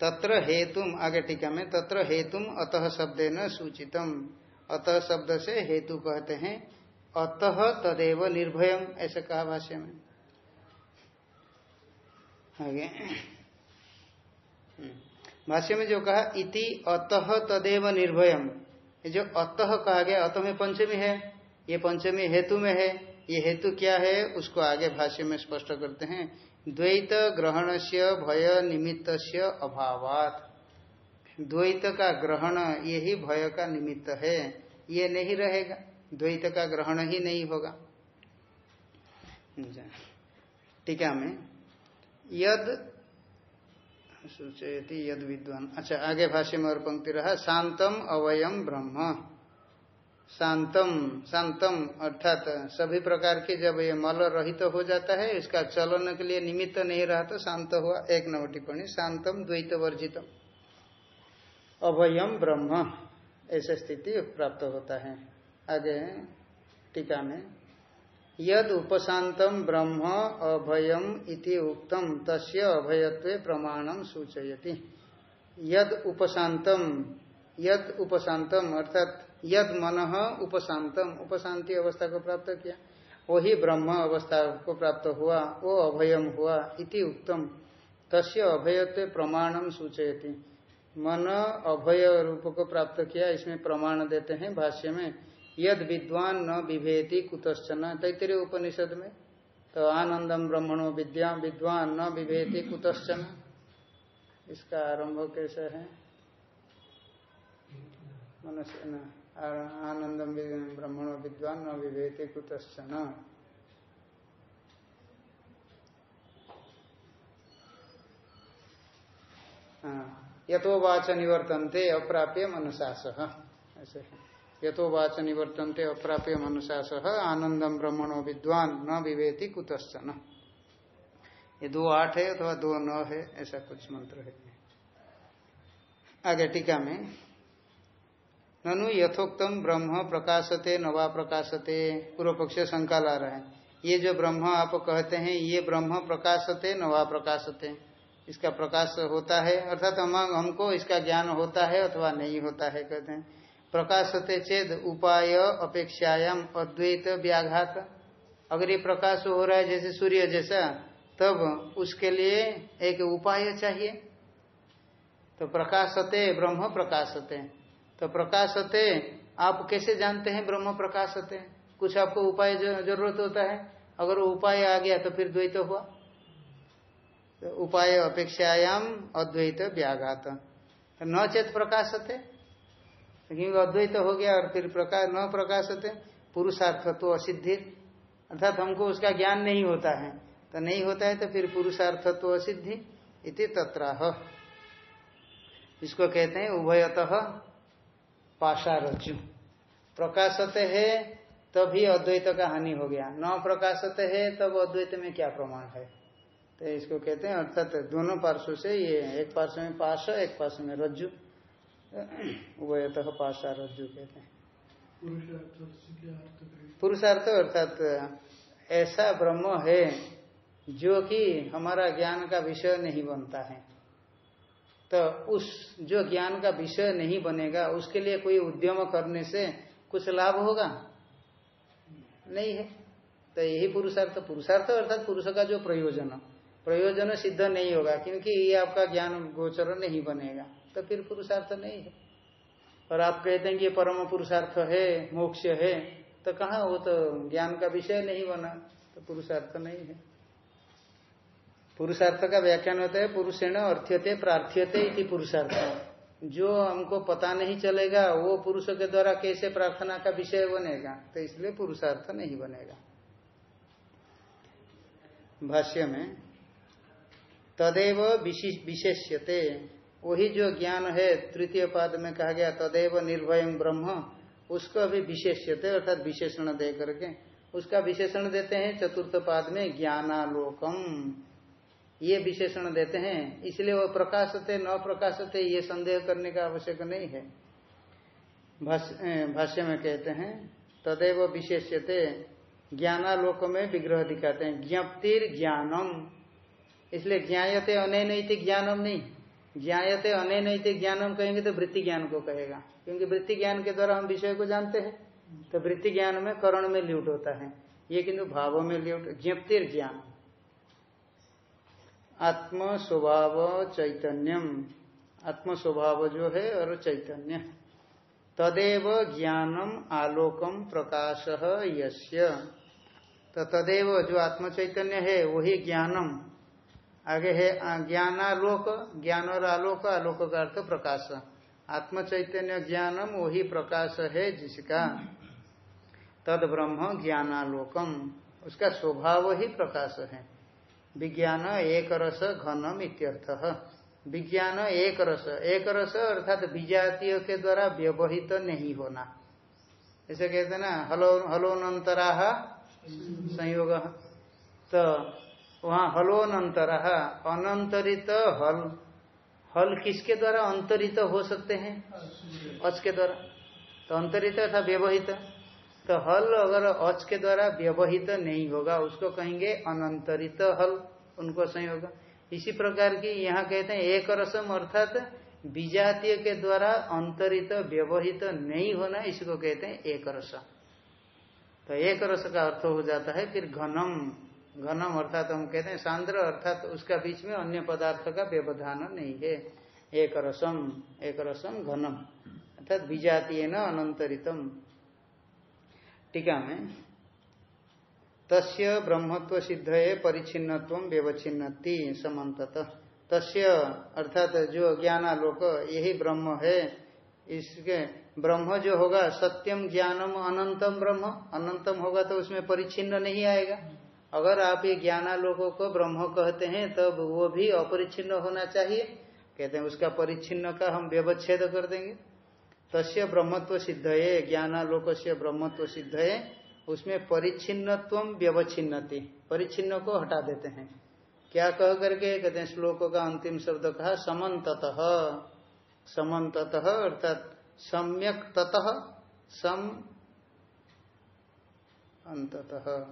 [SPEAKER 1] तत्र हेतुम, आगे टीका में, तत्र हेतुम अतः शब्द न सूचितम। अतः शब्द से हेतु कहते हैं, अतः तदेव निर्भयम, ऐसे कहा भाष्य में। आगे। भाष्य में जो कहा, इति अतः तदेव निर्भयम। ये जो अतः कहा गया, अतः में पंचमी है। ये पंचमी हेतु में है। ये हेतु क्या है, उसको आगे भाष्य में स्पष्ट करते हैं। द्वैत ग्रहण से भय निमित्त से द्वैत का ग्रहण यही भय का निमित्त है। ये नहीं रहेगा, द्वैत का ग्रहण ही नहीं होगा। टीका में, यद, सूचयती यद विद्वान। अच्छा आगे भाष्य में और पंक्ति रहा, शांतम अवयम ब्रह्म। शांतम शांतम, अर्थात सभी प्रकार के जब ये मल रहित तो हो जाता है, इसका चलन के लिए निमित्त तो नहीं रहा तो शांत हुआ। एक नव टिप्पणी, शांतम द्वैत वर्जितम। अभयम ब्रह्म, ऐसा स्थिति प्राप्त होता है। आगे टीका में, यद उपशांतम ब्रह्म अभयम इति उक्तम, तस्य अभयत्व प्रमाणम सूचयति। यद उपशांतम यद उपशांतम, अर्थात यद मन उपशांतम उपशांति अवस्था को प्राप्त किया। वही ब्रह्म अवस्था को प्राप्त हुआ, वो अभयम हुआ इति उत्तम तस्य अभयत्व प्रमाणम सूचयति। मन अभय रूप को प्राप्त किया, इसमें प्रमाण देते हैं भाष्य में। यद विद्वान न विभेति कुतश्चन। तैतरीय उपनिषद में तो आनंदम ब्रह्मणो विद्या, विद्वान न विभेति कुतश्चन। इसका आरंभ कैसा है? मनुष्य न। आनंदम ब्रह्मण विद्वान न विवेक कुतश्चन। यथोवाच निवर्तनते अप्राप्य मनुषास ऐसे। यथोवाच निवर्तनते अप्राप्य मनुषास आनंदम ब्रह्मणो विद्वान न विवेति कुतश्चन। ये दो आठ है अथवा दो नौ है, ऐसा कुछ मंत्र है। आगे टीका में। ननु यथोक्तम ब्रह्म प्रकाशते, नवा प्रकाशते पूर्व पक्ष शंका ला रहा है। ये जो ब्रह्म आप कहते हैं, ये ब्रह्म प्रकाशते, नवा प्रकाशते। इसका प्रकाश होता है, अर्थात हम, हमको इसका ज्ञान होता है अथवा नहीं होता है, कहते हैं। प्रकाशते चेद उपाय अपेक्षायाम अद्वैत व्याघात। अगर ये प्रकाश हो रहा है जैसे सूर्य जैसा, तब उसके लिए एक उपाय चाहिए। तो प्रकाशते, ब्रह्म प्रकाशते। तो प्रकाशते, आप कैसे जानते हैं ब्रह्म प्रकाश प्रकाशते? कुछ आपको उपाय ज़रूरत होता है? अगर उपाय आ गया तो फिर द्वैत हुआ। तो उपाय अपेक्षायाम अद्वैत व्याघात। तो न चेत प्रकाशते, क्योंकि अद्वैत हो गया और फिर प्रकाश न प्रकाशते पुरुषार्थ तो असिद्धि अर्थात हमको उसका ज्ञान नहीं होता है। तो नहीं होता है तो फिर पुरुषार्थ तो असिद्धि इति तत्राह। इसको कहते हैं उभयतः। पाशा रज्जु प्रकाशत है, तभी अद्वैत का हानि हो गया। न प्रकाशत है, तब अद्वैत में क्या प्रमाण है? तो इसको कहते हैं, अर्थात दोनों पार्श्व से ये एक पार्श्व में पाश, एक पार्श्व में रज्जु। उभयत पाशा रज्जु कहते हैं। पुरुषार्थ अर्थात, ऐसा ब्रह्म है, जो कि हमारा ज्ञान का विषय नहीं बनता है। तो उस जो ज्ञान का विषय नहीं बनेगा, उसके लिए कोई उद्यम करने से कुछ लाभ होगा? नहीं है। तो यही पुरुषार्थ। पुरुषार्थ अर्थात पुरुष का जो प्रयोजन प्रयोजन सिद्ध नहीं होगा, क्योंकि ये आपका ज्ञान गोचर नहीं बनेगा तो फिर पुरुषार्थ नहीं है। और आप कहते हैं कि परम पुरुषार्थ है, मोक्ष है तो कहा वो तो ज्ञान का विषय नहीं बना तो पुरुषार्थ नहीं है। पुरुषार्थ का व्याख्यान होता है, पुरुषेण अर्थ्यते, प्रार्थ्यते इति पुरुषार्थ। जो हमको पता नहीं चलेगा, वो पुरुष के द्वारा कैसे प्रार्थना का विषय बनेगा तो इसलिए पुरुषार्थ नहीं बनेगा। भाष्य में, तदेव विशेष्यते। वही जो ज्ञान है, तृतीय पाद में कहा गया, तदेव निर्भय ब्रह्म, उसको अभी विशेष्यते, अर्थात विशेषण दे करके, उसका विशेषण देते हैं चतुर्थ पाद में ज्ञानालोकम ये विशेषण देते हैं। इसलिए वो प्रकाशते, न प्रकाशते, ये संदेह करने का आवश्यक नहीं है। भाष्य में कहते हैं, तदेव विशेष्यते, ज्ञानालोक में विग्रह दिखाते हैं। ज्ञप्तिर ज्ञानम। इसलिए ज्ञाते अनैतिक ज्ञानम नहीं। ज्ञाते अनैतिक ज्ञानम कहेंगे तो वृत्ति ज्ञान को कहेगा। क्योंकि वृत्ति ज्ञान के द्वारा हम विषय को जानते हैं। तो वृत्ति ज्ञान में करण में ल्यूट होता है। ये किंतु भावों में ल्यूट, ज्ञप्तिर ज्ञान। आत्म स्वभाव चैतन्यम। आत्म स्वभाव जो है और चैतन्य। तदेव ज्ञानम आलोकम प्रकाश यश्य तो तदेव जो आत्म चैतन्य है, वही ज्ञानम। आगे है ज्ञानालोक, ज्ञान और आलोक आलोक का अर्थ प्रकाश। आत्म चैतन्य ज्ञानम, वही प्रकाश है जिसका। तद ब्रह्म ज्ञानालोकम। उसका स्वभाव ही प्रकाश है। विज्ञान एक रस घनम इत्यर्थ। विज्ञान एक रस एक रस अर्थात विजातीय के द्वारा व्यवहित तो नहीं होना। ऐसे कहते ना हलो हलोनंतरा संयोग। तो वहाँ हलोनंतर अनंतरित तो हल। हल किसके द्वारा अंतरित तो हो सकते हैं? अच के द्वारा। तो अंतरित था व्यवहित। तो हल अगर अच के द्वारा व्यवहित नहीं होगा, उसको कहेंगे अनंतरित हल, उनको सही होगा। इसी प्रकार की यहाँ कहते हैं एक रसम अर्थात विजातीय के द्वारा अंतरित व्यवहित नहीं होना, इसको कहते हैं एक रस। तो एक रस का अर्थ हो जाता है फिर घनम। घनम अर्थात हम कहते हैं सांद्र, अर्थात उसका बीच में अन्य पदार्थ का व्यवधान नहीं है। एक रसम एक रसम घनम, अर्थात विजातीय न अनंतरितम। टीका में, तस्य ब्रह्मत्व सिद्ध है परिचिन्नत्व व्यवच्छिन्नति समन्तत। तस्य अर्थात जो ज्ञानालोक, यही ब्रह्म है, इसके ब्रह्म जो होगा सत्यम ज्ञानम अनंतम ब्रह्म अनंतम होगा तो उसमें परिचिन्न नहीं आएगा। अगर आप ये ज्ञानालोकों को ब्रह्म कहते हैं, तब वो भी अपरिच्छिन्न होना चाहिए। कहते हैं उसका परिच्छिन्न का हम व्यवच्छेद कर देंगे। तस्य ब्रह्मत्व सिद्ध है ज्ञानालोक से ब्रह्मत्व सिद्ध है, उसमें परिच्छिन्नत्व व्यवच्छिन्नति। परिच्छिन्न को हटा देते हैं। क्या कह करके कहते हैं, श्लोक का अंतिम शब्द कहा, समन्तत। समन्तत अर्थात सम्यक ततः सम अंततः।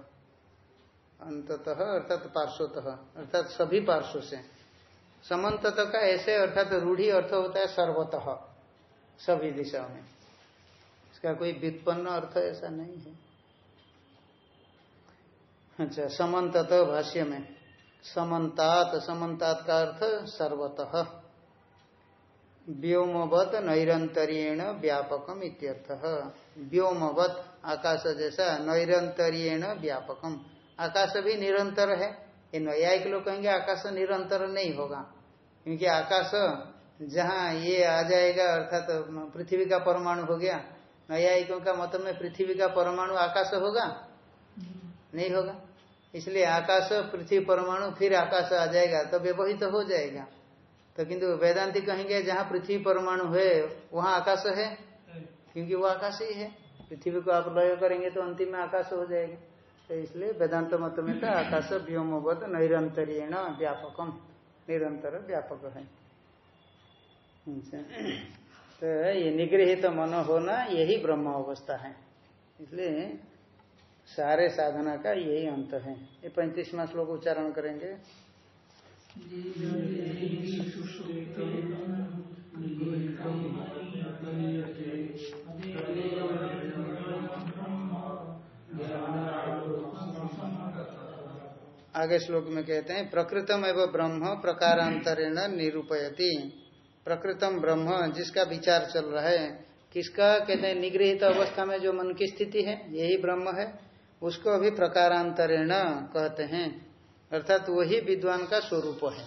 [SPEAKER 1] अंततः अर्थात पार्श्वतः, अर्थात सभी पार्श्व से। समन्तत का ऐसे अर्थात रूढ़ी अर्थ होता है सर्वतः। सभी दिशा में। इसका कोई व्युत्पन्न अर्थ ऐसा नहीं है। अच्छा समन्तत भाष्य में, समन्तात समन्तात का अर्थ सर्वतः। व्योमवत नैरंतरियण व्यापकम इत्यर्थ। व्योमवत आकाश जैसा नैरंतरियण व्यापकम। आकाश भी निरंतर है। ये न्यायिक लोग कहेंगे आकाश निरंतर नहीं होगा। क्योंकि आकाश जहाँ ये आ जाएगा, अर्थात तो पृथ्वी का परमाणु हो गया, न्यायिकों का मत में पृथ्वी का परमाणु आकाश होगा? नहीं होगा। इसलिए आकाश, पृथ्वी, परमाणु, फिर आकाश आ जाएगा तो व्यवहित तो हो जाएगा। तो किंतु वेदांति कहेंगे, जहाँ पृथ्वी परमाणु है, वहाँ आकाश है? क्योंकि वो आकाश ही है। पृथ्वी को आप लय करेंगे तो अंतिम में आकाश हो जाएगा। तो इसलिए वेदांत मत में तो आकाश व्योमवत नैरंतरीण व्यापकम। निरंतर व्यापक है। तो ये निगृहित तो मन होना यही ब्रह्म अवस्था है। इसलिए सारे साधना का यही अंत है। ये पैंतीसवा श्लोक उच्चारण करेंगे। आगे श्लोक में कहते हैं प्रकृतम एवं ब्रह्म प्रकारांतरेण निरूपयति। प्रकृतम ब्रह्म जिसका विचार चल रहा है। किसका? कहते हैं निगृहित अवस्था में जो मन की स्थिति है यही ब्रह्म है। उसको अभी प्रकारांतरेण कहते हैं। अर्थात वही विद्वान का स्वरूप है।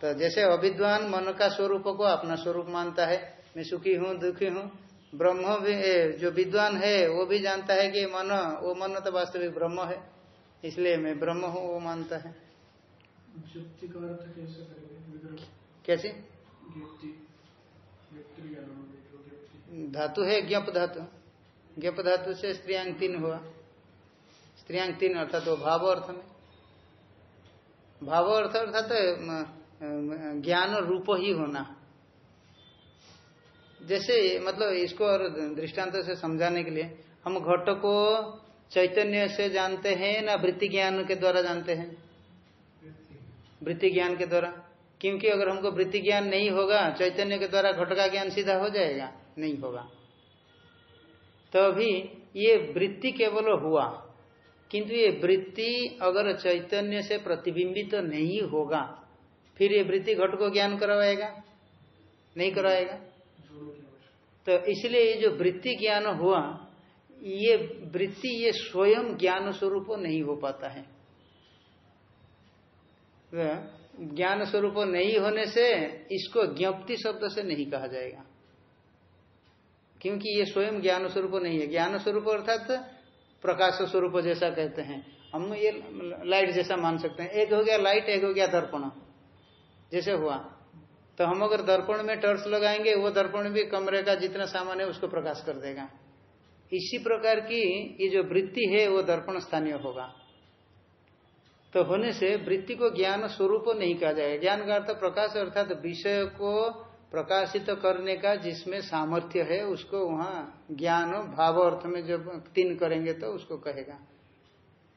[SPEAKER 1] तो जैसे अविद्वान मन का स्वरूप को अपना स्वरूप मानता है मैं सुखी हूँ दुखी हूँ ब्रह्म भी जो विद्वान है वो भी जानता है कि मन वो मन तो वास्तविक ब्रह्म है। इसलिए मैं ब्रह्म हूँ वो मानता है। कैसे? धातु है ज्ञप धातु। ज्ञप धातु से स्त्रियांग तीन हुआ। स्त्रियांग तीन अर्थात वो भाव अर्थ में। भाव अर्थ अर्थात ज्ञान रूप ही होना। जैसे मतलब इसको और दृष्टांत से समझाने के लिए हम घट को चैतन्य से जानते हैं ना वृत्ति ज्ञान के द्वारा जानते हैं? वृत्ति ज्ञान के द्वारा। क्योंकि अगर हमको वृत्ति ज्ञान नहीं होगा, चैतन्य के द्वारा घट का ज्ञान सीधा हो जाएगा, नहीं होगा। तो अभी ये वृत्ति केवल हुआ, किंतु ये वृत्ति अगर चैतन्य से प्रतिबिंबित तो नहीं होगा, फिर ये वृत्ति घट को ज्ञान करवाएगा? नहीं करवाएगा? तो इसलिए ये जो वृत्ति ज्ञान हुआ, ये वृत्ति ये स्वयं ज्ञान स्वरूप नहीं हो पाता है। तो ज्ञान स्वरूप नहीं होने से इसको ज्ञप्ति शब्द से नहीं कहा जाएगा। क्योंकि ये स्वयं ज्ञान स्वरूप नहीं है। ज्ञान स्वरूप अर्थात प्रकाश स्वरूप जैसा कहते हैं। हम ये लाइट जैसा मान सकते हैं। एक हो गया लाइट, एक हो गया दर्पण। जैसे हुआ। तो हम अगर दर्पण में टर्च लगाएँगे, वो दर्पण भी कमरे का जितना सामान है उसको प्रकाश कर देगा। इसी प्रकार की ये जो वृत्ति है, वो दर्पण स्थानीय होगा। तो होने से वृत्ति को ज्ञान स्वरूप नहीं कहा जाएगा। ज्ञान का अर्थ प्रकाश अर्थात विषय को प्रकाशित तो करने का जिसमें सामर्थ्य है उसको वहाँ ज्ञान भाव अर्थ में जब तीन करेंगे तो उसको कहेगा।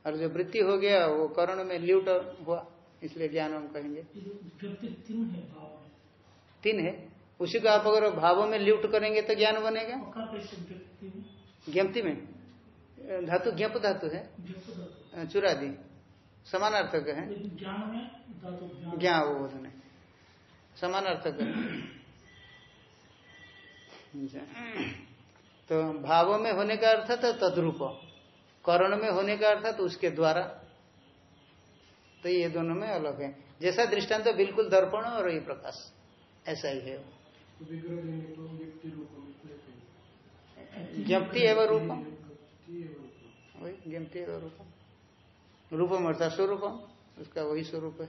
[SPEAKER 1] और जो वृत्ति हो गया वो कर्ण में ल्यूट हुआ इसलिए ज्ञान हम कहेंगे। तीन है। उसी को आप अगर भावों में ल्यूट करेंगे तो ज्ञान बनेगा। ज्ञप्ति में। धातु ज्ञप धातु है। चुरादी। समानार्थक है। ज्ञान वो बोधने समानार्थक है। तो भावों में होने का अर्थ तो तद्रूप। करण में होने का अर्थ तो उसके द्वारा। तो ये दोनों में अलग है। जैसा दृष्टांत तो बिल्कुल दर्पण और ये प्रकाश। ऐसा ही है। ज्ञप्ति एवं रूपम वही ज्ञप्ति एवं रूपम रूपम अर्थात स्वरूपम उसका वही स्वरूप है।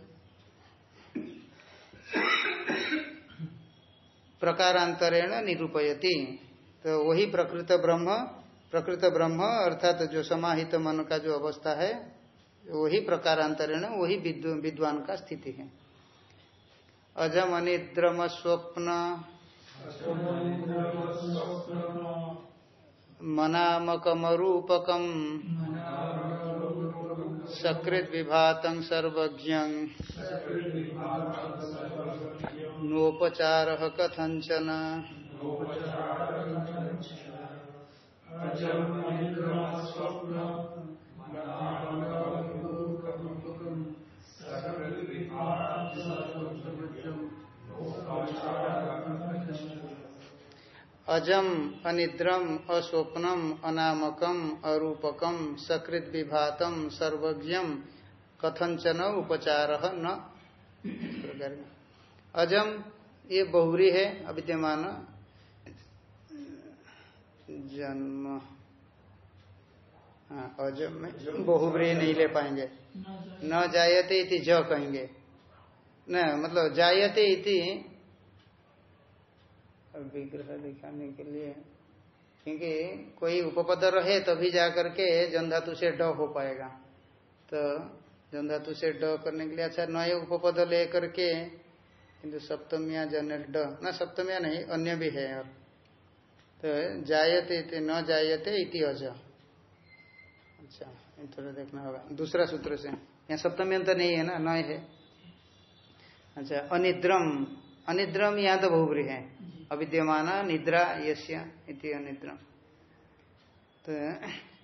[SPEAKER 1] प्रकारांतरेण निरूपयति। तो वही प्रकृत ब्रह्म प्रकृत ब्रह्म अर्थात जो समाहित मन का जो अवस्था है वही प्रकारांतरेण वही विद्वान का स्थिति है। अजम अनिद्रम स्वप्न मनामकमरूपकम। सकृत विभात सर्वज्ञ। नोपचार कथंचन अजम अनिद्रम अस्वप्नम अनामकम अरूपकम सकृत विभातम सर्वज्ञम कथंचन उपचार न। अजम ये बहुरी है अविद्यमान। जन्म। हाँ, अजम में बहुब्री नहीं ले पाएँगे। न जायते इति ज कहेंगे। न मतलब जायते इति विग्रह दिखाने के लिए। क्योंकि कोई उपपद रहे तभी जा करके जन धातु से ड हो पाएगा। तो जन धातु से ड करने के लिए अच्छा नए उपपद ले करके किंतु सप्तमिया जन ड। न, सप्तमिया नहीं, अन्य भी है और। तो जायते न जायते इति अज। अच्छा थोड़ा देखना होगा। दूसरा सूत्र से। यहाँ सप्तमी अंतर नहीं है ना नय है। अच्छा अनिद्रम। अनिद्रम यहाँ तो बहुब्री है। अविद्यमान निद्रा यश्य इति अनिद्रा तो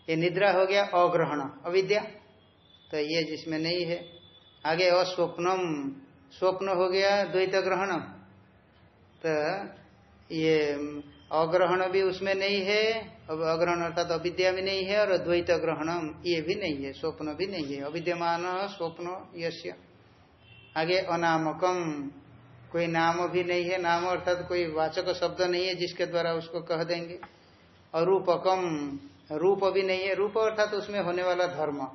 [SPEAKER 1] ये निद्रा हो गया अग्रहण, अविद्या। तो ये जिसमें नहीं है, आगे अस्वप्नम, स्वप्न हो गया द्वैत ग्रहण तो ये अग्रहण भी उसमें नहीं है, अब अग्रहण अर्थात अविद्या भी नहीं है और द्वैत ग्रहणम ये भी नहीं है, स्वप्न भी नहीं है। अविद्यमान स्वप्न यश्य आगे अनामकम कोई नाम भी नहीं है, नाम अर्थात कोई वाचक शब्द नहीं है जिसके द्वारा उसको कह देंगे। अरूपकम, रूप भी नहीं है, रूप अर्थात उसमें होने वाला धर्म।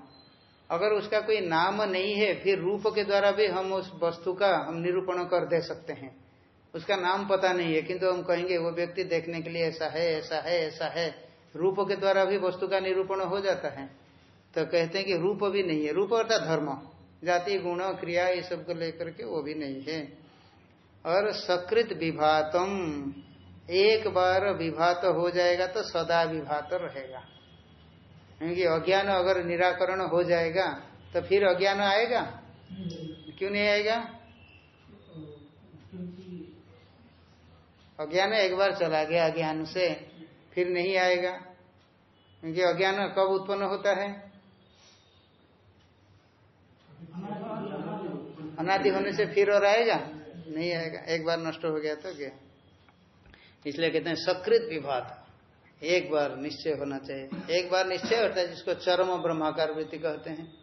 [SPEAKER 1] अगर उसका कोई नाम नहीं है, फिर रूप के द्वारा भी हम उस वस्तु का, हम निरूपण कर दे सकते हैं। उसका नाम पता नहीं है, किंतु हम कहेंगे, वो व्यक्ति देखने के लिए ऐसा है ऐसा है ऐसा है। रूप के द्वारा भी वस्तु का निरूपण हो जाता है। तो कहते हैं कि रूप भी नहीं है। रूप अर्थात धर्म। जाति, गुण, क्रिया, ये सबको लेकर के वो भी नहीं है। और सकृत विभातम। एक बार विभात हो जाएगा तो सदा विभात रहेगा। क्योंकि अज्ञान अगर निराकरण हो जाएगा तो फिर अज्ञान आएगा? क्यों नहीं आएगा? अज्ञान एक बार चला गया अज्ञान से, फिर नहीं आएगा। क्योंकि अज्ञान कब उत्पन्न होता है? अनादि होने से फिर और आएगा? नहीं आएगा। एक बार नष्ट हो गया तो क्या? इसलिए कहते हैं सकृत विभात। एक बार निश्चय होना चाहिए। एक बार निश्चय होता है, जिसको चरम ब्रह्माकार वृत्ति कहते हैं।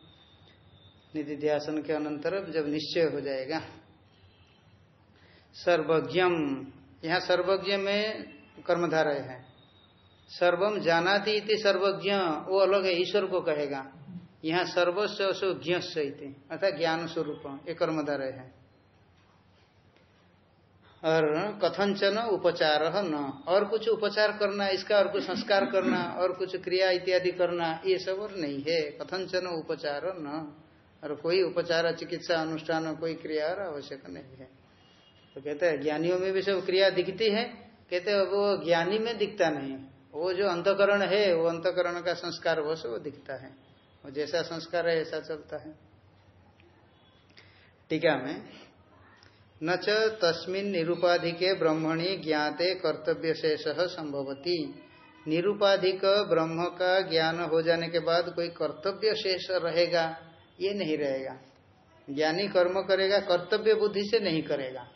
[SPEAKER 1] निधि ध्यासन के अनंतर जब निश्चय हो जाएगा। सर्वज्ञम। यहाँ सर्वज्ञ में कर्मधारय है। सर्वम जानाती इति सर्वज्ञ। वो अलग है, ईश्वर को कहेगा। यहाँ सर्वस्व ज्ञ अर्थात ज्ञान स्वरूप। ये कर्मधारय है। और कथनचन उपचार न। और कुछ उपचार करना, इसका और कुछ संस्कार करना, और कुछ क्रिया इत्यादि करना, ये सब और नहीं है। कथनचन उपचार न। और कोई उपचार, चिकित्सा अनुष्ठान, कोई क्रिया और आवश्यक नहीं है। तो कहते हैं, ज्ञानियों में भी सब क्रिया दिखती है। कहते हैं, वो ज्ञानी में दिखता नहीं। वो जो अंतकरण है, वो अंतकरण का संस्कार, वो सब दिखता है। वो जैसा संस्कार है, ऐसा चलता है। टीका में न च तस्मिन निरूपाधिके ब्रह्मणि ज्ञाते कर्तव्य शेष संभवती निरूपाधिक ब्रह्म का ज्ञान हो जाने के बाद कोई कर्तव्य शेष रहेगा, ये नहीं रहेगा। ज्ञानी कर्म करेगा, कर्तव्य बुद्धि से नहीं करेगा।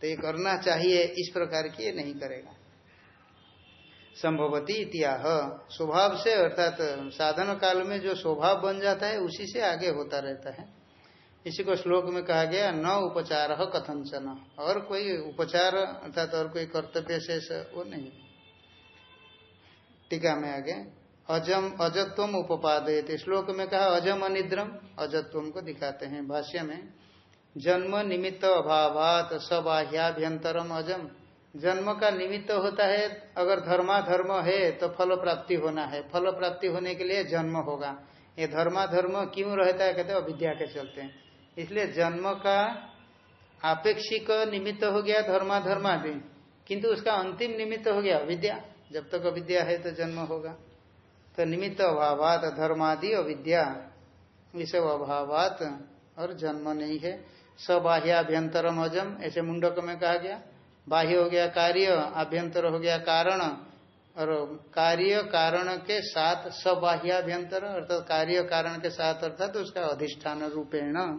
[SPEAKER 1] तो ये करना चाहिए, इस प्रकार की ये नहीं करेगा। संभवती इतिहाह स्वभाव से, अर्थात साधन काल में जो स्वभाव बन जाता है, उसी से आगे होता रहता है। इसी को श्लोक में कहा गया, न उपचार कथनचन और कोई उपचार अर्थात और कोई कर्तव्य शेष वो नहीं। टीका में आगे, अजम, अजत्व उपादय श्लोक में कहा, अजम अनिद्रम। अजत्व को दिखाते हैं भाष्य में, जन्म निमित्त अभावात सबाह्याभ्यंतरम अजम। जन्म का निमित्त होता है, अगर धर्मा धर्म है तो फल प्राप्ति होना है। फल प्राप्ति होने के लिए जन्म होगा। ये धर्मा धर्म क्यों रहता है? कहते अविद्या के चलते। हैं इसलिए जन्म का आपेक्षिक निमित्त हो गया धर्मा धर्मादि किंतु उसका अंतिम निमित्त हो गया अविद्या। जब तक अविद्या है तो जन्म होगा। तो निमित्त अभावात धर्मादि अविद्या सब अभावात और जन्म नहीं है। सबाह्याभ्यंतरम अजम, ऐसे मुंडक में कहा गया। बाह्य हो गया कार्य, आभ्यंतर हो गया कारण। और कार्य कारण के साथ सबाह्याभ्यंतर, अर्थात कार्य कारण के साथ, अर्थात उसका अधिष्ठान रूपेण।